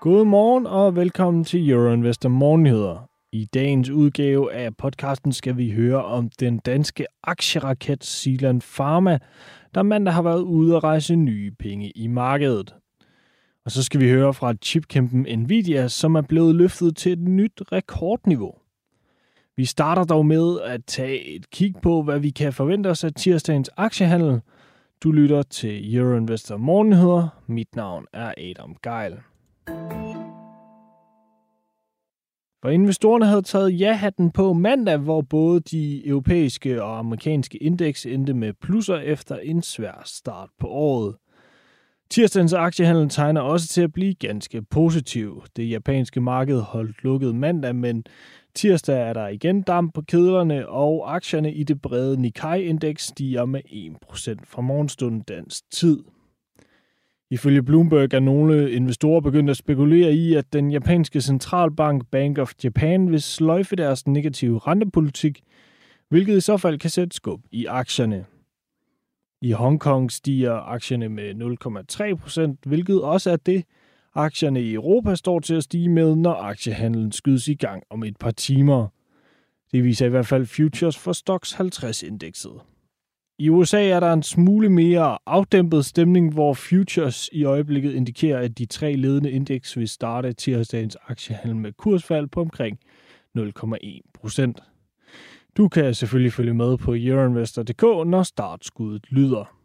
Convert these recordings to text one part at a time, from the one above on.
God morgen og velkommen til Euroinvestor Morgennyheder. I dagens udgave af podcasten skal vi høre om den danske aktieraket Silan Pharma, der mandag har været ude at rejse nye penge i markedet. Og så skal vi høre fra chipkæmpen Nvidia, som er blevet løftet til et nyt rekordniveau. Vi starter dog med at tage et kig på, hvad vi kan forvente os af tirsdagens aktiehandel. Du lytter til Euroinvestor Morgennyheder. Mit navn er Adam Geil. For investorerne havde taget ja-hatten på mandag, hvor både de europæiske og amerikanske indeks endte med plusser efter en svær start på året. Tirsdagens aktiehandel tegner også til at blive ganske positiv. Det japanske marked holdt lukket mandag, men tirsdag er der igen damp på kedlerne, og aktierne i det brede Nikkei-indeks stiger med 1% fra morgenstunden dansk tid. Ifølge Bloomberg er nogle investorer begyndt at spekulere i, at den japanske centralbank Bank of Japan vil sløjfe deres negative rentepolitik, hvilket i så fald kan sætte skub i aktierne. I Hongkong stiger aktierne med 0,3 procent, hvilket også er det, aktierne i Europa står til at stige med, når aktiehandlen skydes i gang om et par timer. Det viser i hvert fald futures for Stocks 50-indekset. I USA er der en smule mere afdæmpet stemning, hvor futures i øjeblikket indikerer, at de tre ledende indeks vil starte tirsdagens aktiehandel med kursfald på omkring 0,1 procent. Du kan selvfølgelig følge med på euroinvestor.dk, når startskuddet lyder.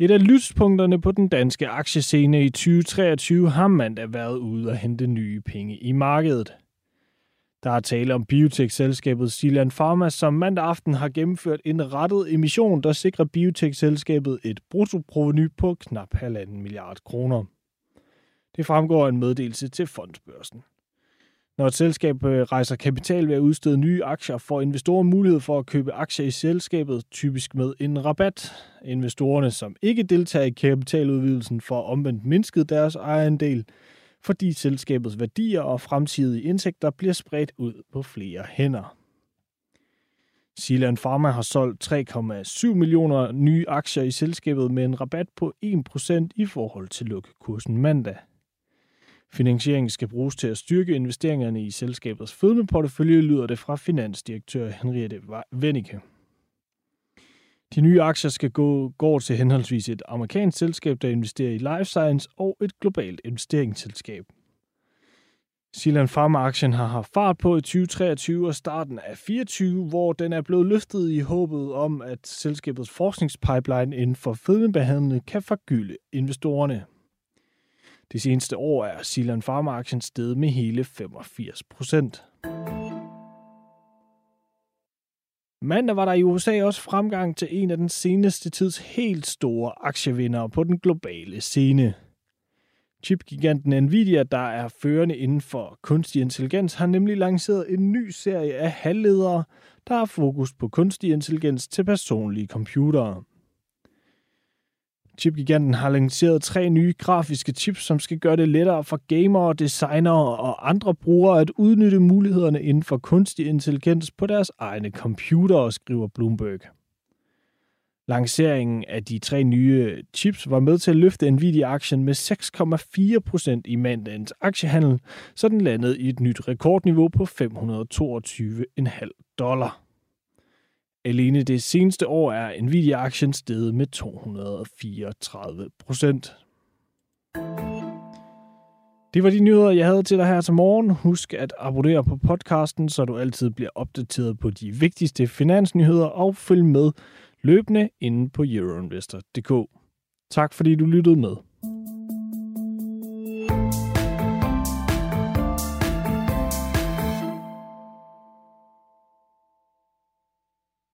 Et af lyspunkterne på den danske aktiescene i 2023 har mandag været ude at hente nye penge i markedet. Der er tale om biotech-selskabet Silan Pharma, som mandag aften har gennemført en rettet emission, der sikrer biotech-selskabet et bruttoproveny på knap 1,5 milliard kroner. Det fremgår af en meddelelse til fondsbørsen. Når et selskab øh, rejser kapital ved at udstede nye aktier, får investorer mulighed for at købe aktier i selskabet, typisk med en rabat. Investorerne, som ikke deltager i kapitaludvidelsen, får omvendt mindsket deres ejerandel, fordi selskabets værdier og fremtidige indtægter bliver spredt ud på flere hænder. Silan Pharma har solgt 3,7 millioner nye aktier i selskabet med en rabat på 1% i forhold til lukkekursen mandag. Finansieringen skal bruges til at styrke investeringerne i selskabets fødmeportefølje, lyder det fra finansdirektør Henriette Wennicke. De nye aktier skal gå, går til henholdsvis et amerikansk selskab, der investerer i life science, og et globalt investeringsselskab. Silan Pharma-aktien har haft fart på i 2023 og starten af 2024, hvor den er blevet løftet i håbet om, at selskabets forskningspipeline inden for fedmebehandling kan forgylde investorerne. Det seneste år er Silan Pharma-aktien steget med hele 85 procent. Mandag var der i USA også fremgang til en af den seneste tids helt store aktievindere på den globale scene. Chipgiganten Nvidia, der er førende inden for kunstig intelligens, har nemlig lanceret en ny serie af halvledere, der har fokus på kunstig intelligens til personlige computere. Chipgiganten har lanceret tre nye grafiske chips, som skal gøre det lettere for gamere, designere og andre brugere at udnytte mulighederne inden for kunstig intelligens på deres egne computere, skriver Bloomberg. Lanceringen af de tre nye chips var med til at løfte Nvidia-aktien med 6,4% i mandagens aktiehandel, så den landede i et nyt rekordniveau på 522,5 dollar. Alene det seneste år er Nvidia-aktien steget med 234 procent. Det var de nyheder, jeg havde til dig her til morgen. Husk at abonnere på podcasten, så du altid bliver opdateret på de vigtigste finansnyheder og følg med løbende inde på euroinvestor.dk. Tak fordi du lyttede med.